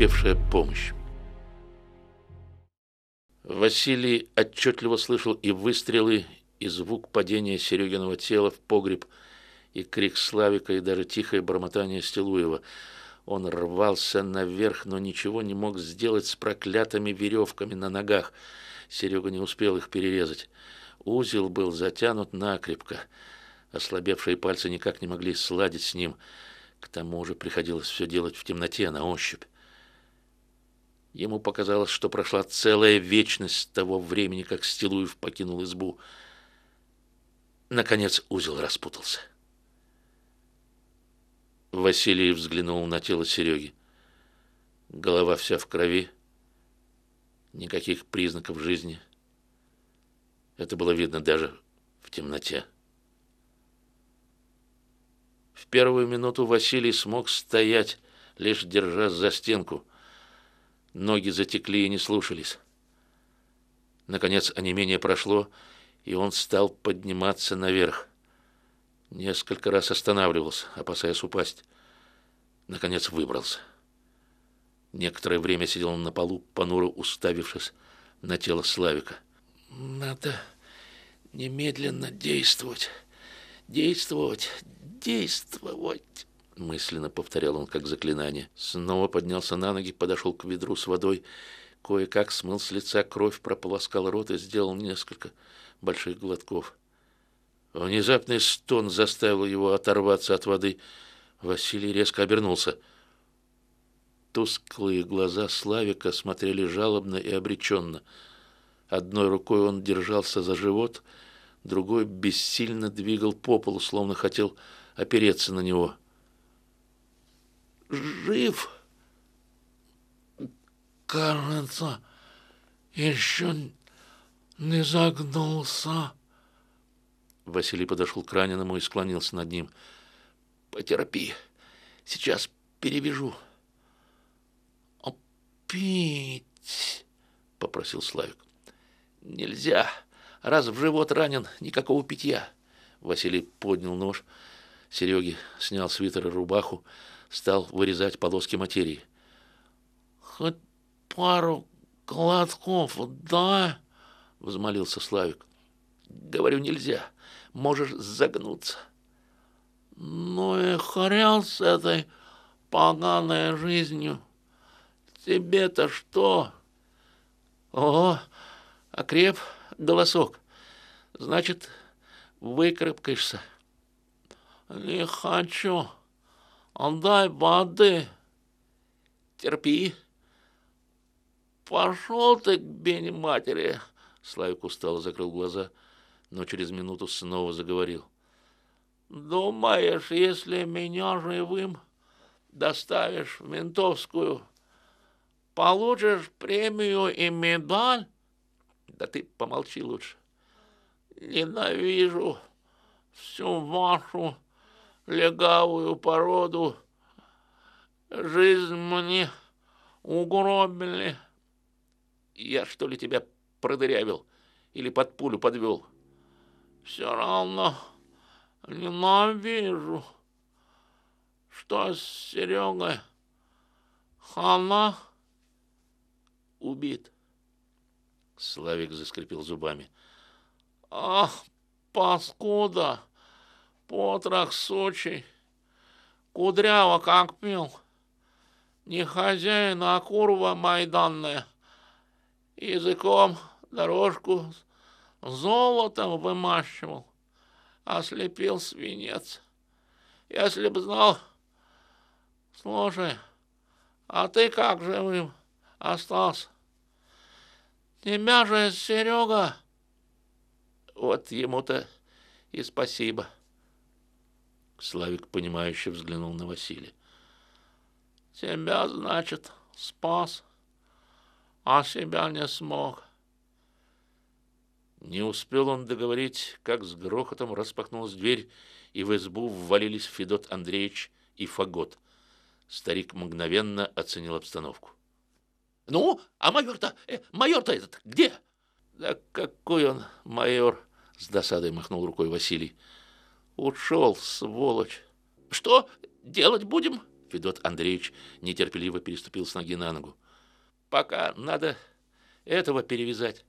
потерпевшая помощь. Василий отчетливо слышал и выстрелы, и звук падения Серегиного тела в погреб, и крик Славика, и даже тихое бормотание Стилуева. Он рвался наверх, но ничего не мог сделать с проклятыми веревками на ногах. Серега не успел их перерезать. Узел был затянут накрепко. Ослабевшие пальцы никак не могли сладить с ним. К тому же приходилось все делать в темноте, на ощупь. Ему показалось, что прошла целая вечность того времени, как Стилуев покинул избу. Наконец узел распутался. Василий взглянул на тело Сереги. Голова вся в крови, никаких признаков жизни. Это было видно даже в темноте. В первую минуту Василий смог стоять, лишь держась за стенку. Ноги затекли и не слушались. Наконец онемение прошло, и он стал подниматься наверх. Несколько раз останавливался, опасаясь упасть. Наконец выбрался. Некоторое время сидел он на полу, понуро уставившись на тело Славика. «Надо немедленно действовать, действовать, действовать!» Мысленно повторял он как заклинание. Снова поднялся на ноги, подошел к ведру с водой, кое-как смыл с лица кровь, прополоскал рот и сделал несколько больших глотков. Внезапный стон заставил его оторваться от воды. Василий резко обернулся. Тусклые глаза Славика смотрели жалобно и обреченно. Одной рукой он держался за живот, другой бессильно двигал по полу, словно хотел опереться на него жив. Кажется, еще не загнулся. Василий подошел к раненому и склонился над ним. Потерпи, сейчас перевяжу. Пить, попросил Славик. Нельзя. Раз в живот ранен, никакого питья. Василий поднял нож. Сереги снял свитер и рубаху, стал вырезать полоски материи. «Хоть пару глотков, да?» — взмолился Славик. «Говорю, нельзя. Можешь загнуться». «Ну и хрен с этой поганой жизнью. Тебе-то что?» «О, окреп голосок. Значит, выкарабкаешься». «Не хочу». Отдай воды. Терпи. Пошел ты к бене матери. Славик устало закрыл глаза, но через минуту снова заговорил. Думаешь, если меня живым доставишь в ментовскую, получишь премию и медаль? Да ты помолчи лучше. Ненавижу всю вашу легавую породу. Жизнь мне угробили. Я что ли тебя продырявил или под пулю подвел? Все равно ненавижу. Что с Серегой? Хана убит. Славик заскрипел зубами. Ах, паскуда! Потрох сучий, кудряво как пил. Не хозяин, а курва майданная. Языком дорожку золотом вымащивал, ослепил свинец. Если б знал... Слушай, а ты как живым остался? Тебя же Серега... Вот ему-то и спасибо. Славик, понимающе взглянул на Василия. Тебя, значит, спас, а себя не смог. Не успел он договорить, как с грохотом распахнулась дверь, и в избу ввалились Федот Андреевич и Фагот. Старик мгновенно оценил обстановку. «Ну, а майор-то, э, майор-то этот где?» «Да какой он майор?» — с досадой махнул рукой Василий. Ушел, сволочь. Что делать будем? Федот Андреевич нетерпеливо переступил с ноги на ногу. «Пока надо этого перевязать».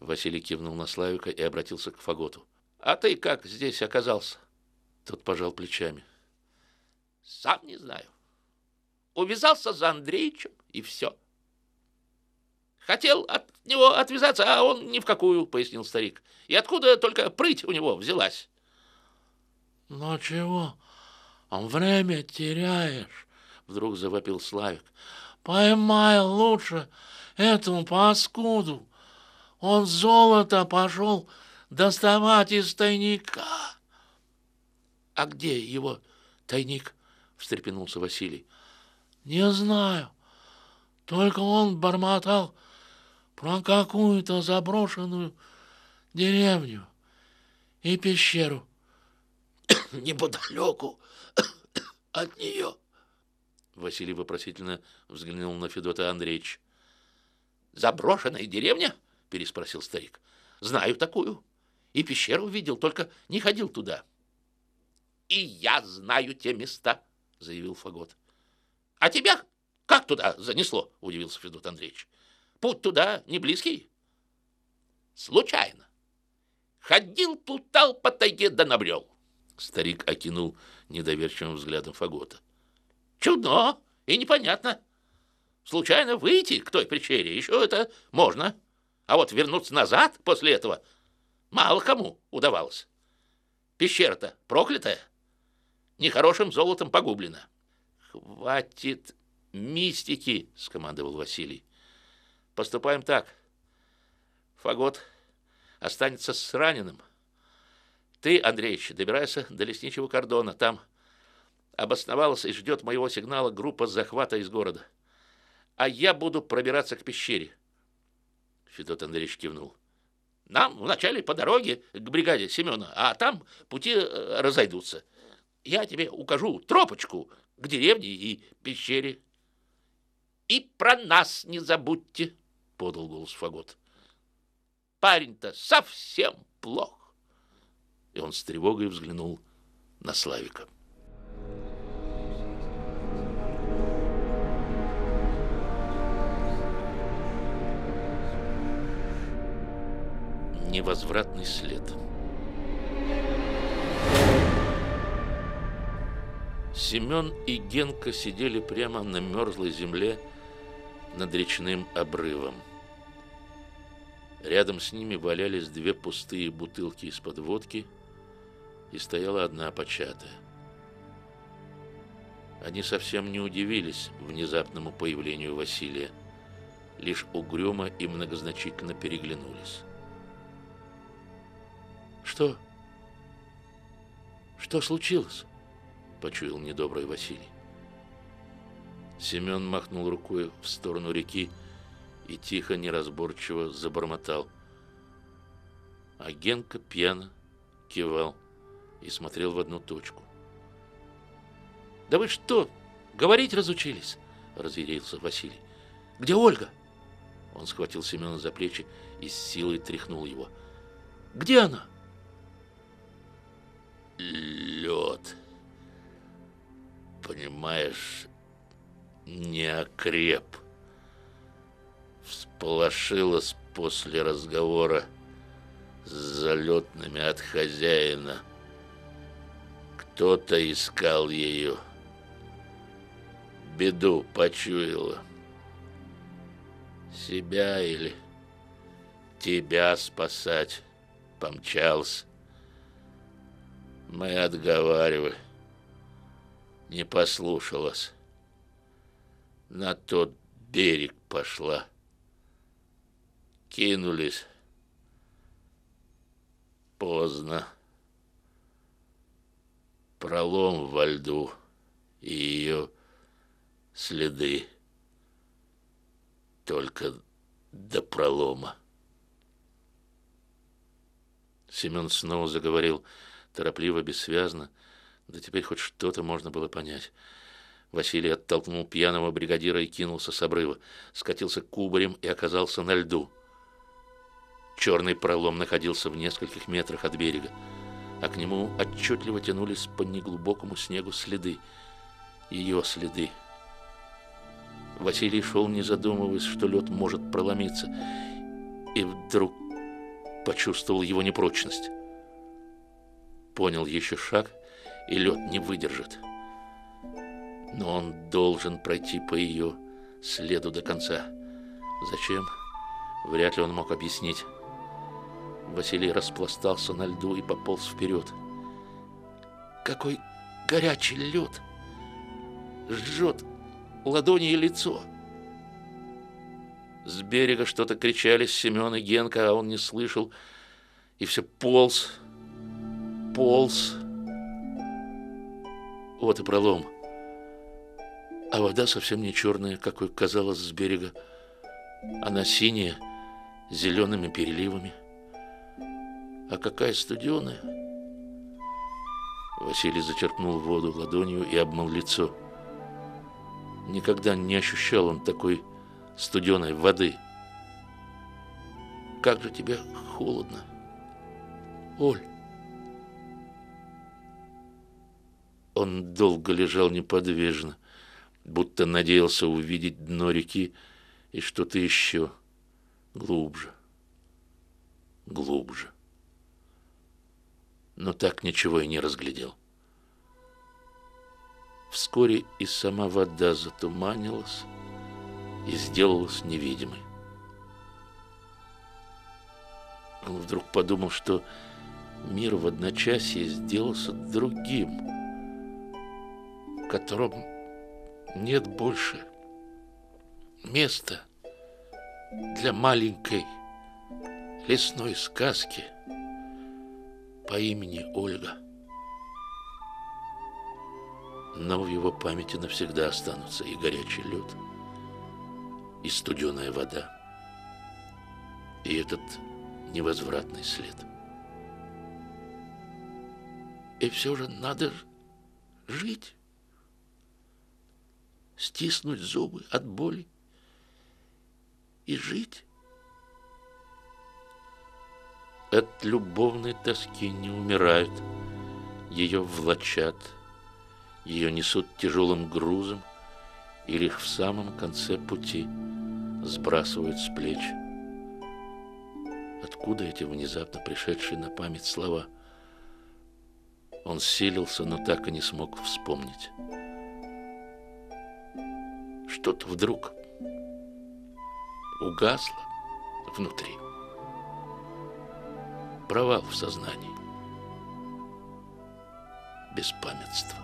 Василий кивнул на Славика и обратился к Фаготу. «А ты как здесь оказался?» Тот пожал плечами. «Сам не знаю. Увязался за Андреичем, и все». «Хотел от него отвязаться, а он ни в какую», — пояснил старик. «И откуда только прыть у него взялась?» «Ну чего, время теряешь?» — вдруг завопил Славик. «Поймай лучше эту паскуду. Он золото пошел доставать из тайника». «А где его тайник?» — встрепенулся Василий. «Не знаю. Только он бормотал про какую-то заброшенную деревню и пещеру неподалеку от нее». Василий вопросительно взглянул на Федота Андреевича. «Заброшенная деревня?» — переспросил старик. «Знаю такую. И пещеру видел, только не ходил туда». «И я знаю те места», — заявил Фагот. «А тебя как туда занесло?» — удивился Федот Андреевич. «Путь туда не близкий?» «Случайно. Ходил, плутал по тайге да набрел». Старик окинул недоверчивым взглядом Фагота. «Чудно и непонятно. Случайно выйти к той пещере еще это можно, а вот вернуться назад после этого мало кому удавалось. Пещера-то проклятая, нехорошим золотом погублена». «Хватит мистики!» — скомандовал Василий. «Поступаем так. Фагот останется с раненым». Ты, Андреевич, добирайся до лесничего кордона. Там обосновалась и ждет моего сигнала группа захвата из города. А я буду пробираться к пещере. Федот Андреевич кивнул. Нам вначале по дороге к бригаде Семена, а там пути э, разойдутся. Я тебе укажу тропочку к деревне и пещере. И про нас не забудьте, подал голос Фагот. Парень-то совсем плох и он с тревогой взглянул на Славика. Невозвратный след. Семен и Генка сидели прямо на мерзлой земле над речным обрывом. Рядом с ними валялись две пустые бутылки из-под водки – и стояла одна початая. Они совсем не удивились внезапному появлению Василия, лишь угрюмо и многозначительно переглянулись. «Что? Что случилось?» — почуял недобрый Василий. Семен махнул рукой в сторону реки и тихо, неразборчиво забормотал. А Генка пьяно кивал и смотрел в одну точку. «Да вы что, говорить разучились?» – разъярился Василий. «Где Ольга?» Он схватил Семена за плечи и с силой тряхнул его. «Где она?» «Лед. Понимаешь, не окреп. Всполошилась после разговора с залетными от хозяина». Кто-то искал ее. Беду почуяла. Себя или тебя спасать помчался. Мы отговаривали. Не послушалась. На тот берег пошла. Кинулись. Поздно пролом во льду и ее следы. Только до пролома. Семен снова заговорил, торопливо, бессвязно, да теперь хоть что-то можно было понять. Василий оттолкнул пьяного бригадира и кинулся с обрыва, скатился кубарем и оказался на льду. Черный пролом находился в нескольких метрах от берега а к нему отчетливо тянулись по неглубокому снегу следы. ее следы. Василий шел, не задумываясь, что лед может проломиться, и вдруг почувствовал его непрочность. Понял еще шаг, и лед не выдержит. Но он должен пройти по ее следу до конца. Зачем? Вряд ли он мог объяснить. Василий распластался на льду и пополз вперед. Какой горячий лед! Жжет ладони и лицо. С берега что-то кричали Семен и Генка, а он не слышал. И все полз, полз. Вот и пролом. А вода совсем не черная, какой казалось с берега. Она синяя, зелеными переливами. А какая студеная. Василий зачерпнул воду ладонью и обмыл лицо. Никогда не ощущал он такой студеной воды. Как же тебе холодно, Оль. Он долго лежал неподвижно, будто надеялся увидеть дно реки и что-то еще глубже, глубже. Но так ничего и не разглядел. Вскоре и сама вода затуманилась и сделалась невидимой. Он вдруг подумал, что мир в одночасье сделался другим, в котором нет больше места для маленькой лесной сказки по имени Ольга но в его памяти навсегда останутся и горячий лед, и студеная вода, и этот невозвратный след. И все же надо жить, стиснуть зубы от боли и жить. От любовной тоски не умирают, ее влачат – ее несут тяжелым грузом и лишь в самом конце пути сбрасывают с плеч. Откуда эти внезапно пришедшие на память слова? Он силился, но так и не смог вспомнить. Что-то вдруг угасло внутри. Провал в сознании. Беспамятство.